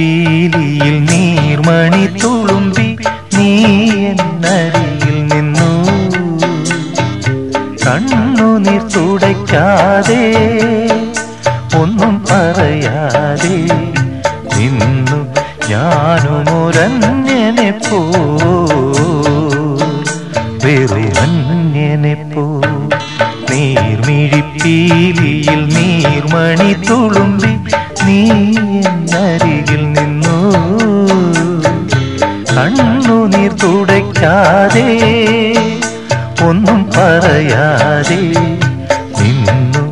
നീർമിഴിപ്പീലിയിൽ നീർമണി തുളുമ്പി നീ എന്നരിയിൽ നിന്നു. കണ്ണുനീർ തുടയ്ക്കാതെ ഒന്നും പറയാതെ നിന്നു. ഞാനുമൊരന്യനെ പോ വെറുമന്യനെ പോ നീർമിഴിപ്പീലിയിൽ നീർമണി തുളുമ്പി നീ എന്നരികിൽ കണ്ണുനീർ തുടയ്ക്കാതെ ഒന്നും പറയാതെ നിന്നു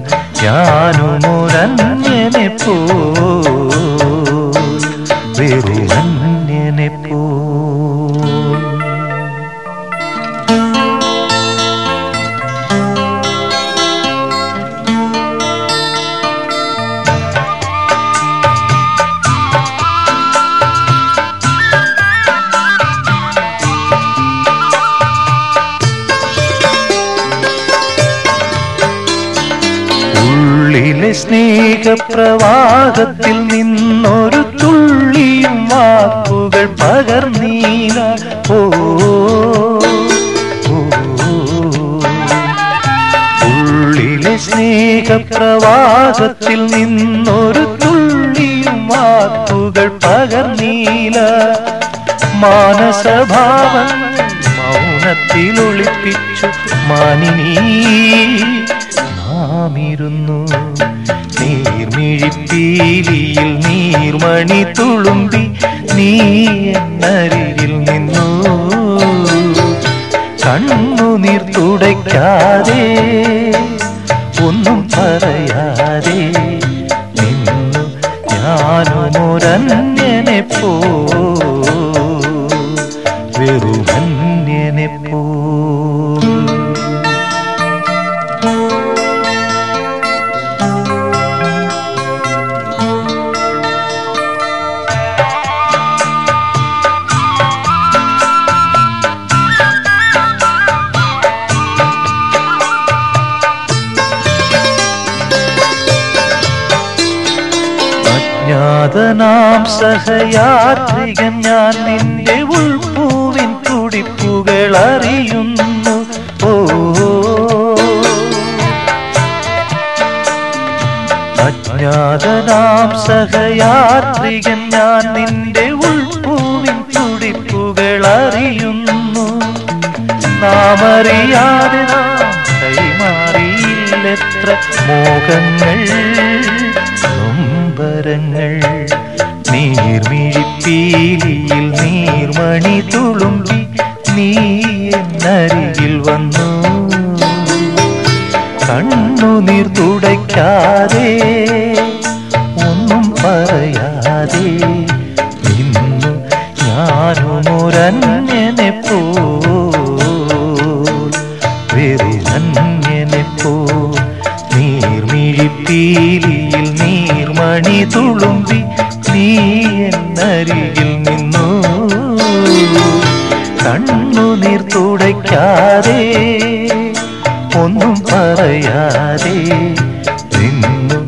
ഞാനുമൊരന്യനെ പോ സ്നേഹപ്രവാഹത്തിൽ നിന്നൊരു തുള്ളിയും വാക്കുകൾ പകർന്നീന ഓ. ഉള്ളിലെ സ്നേഹപ്രവാഹത്തിൽ നിന്നൊരു തുള്ളിയും വാക്കുകൾ പകർന്നീല മാനസഭാവം മൗനത്തിൽ ഒളിപ്പിച്ചു മാനിനീ. നീർമിഴിപ്പീലിയിൽ നീർമണി തുളുമ്പി നീ എന്നരികിൽ നിന്നു. കണ്ണുനീർ തുടയ്ക്കാതെ ഒന്നും പറയാതെ നിന്നു ഞാനുമൊരന്യനെ പോ വെറുമന്യനെ പോ അജ്ഞാതനാം സഹയാത്രികൻ ഞാൻ നിന്റെ ഉൾപ്പൂവിൻ തുടിപ്പുകൾ അറിയുന്നു. ഓ. അജ്ഞാതനാം സഹയാത്രികൻ ഞാൻ നിന്റെ ഉൾപ്പൂവിൻ തുടിപ്പുകൾ അറിയുന്നു. നാമറിയാതെ അറിയാതെ കൈമാറിയില്ലെത്ര മോഹങ്ങൾ നൊമ്പരങ്ങൾ നീർമിഴിപ്പീലിയിൽ നീർമണി തുളുമ്പി നീ എന്നരികിൽ വന്നു. കണ്ണു നീർ തുടയ്ക്കാതെ ഒന്നും പറയാതെ നിന്നു ഞാനുമൊരന്യനെ പോ വെറുമന്യനെ പോ നീർമിഴിപ്പീലിയിൽ നീർമണി തുളുമ്പി നീ എന്നരികിൽ നിന്നു. കണ്ണുനീർ തുടയ്ക്കാതെ ഒന്നും പറയാതെ നിന്നു.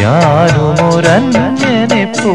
ഞാനും വെറുമന്യനെ പോ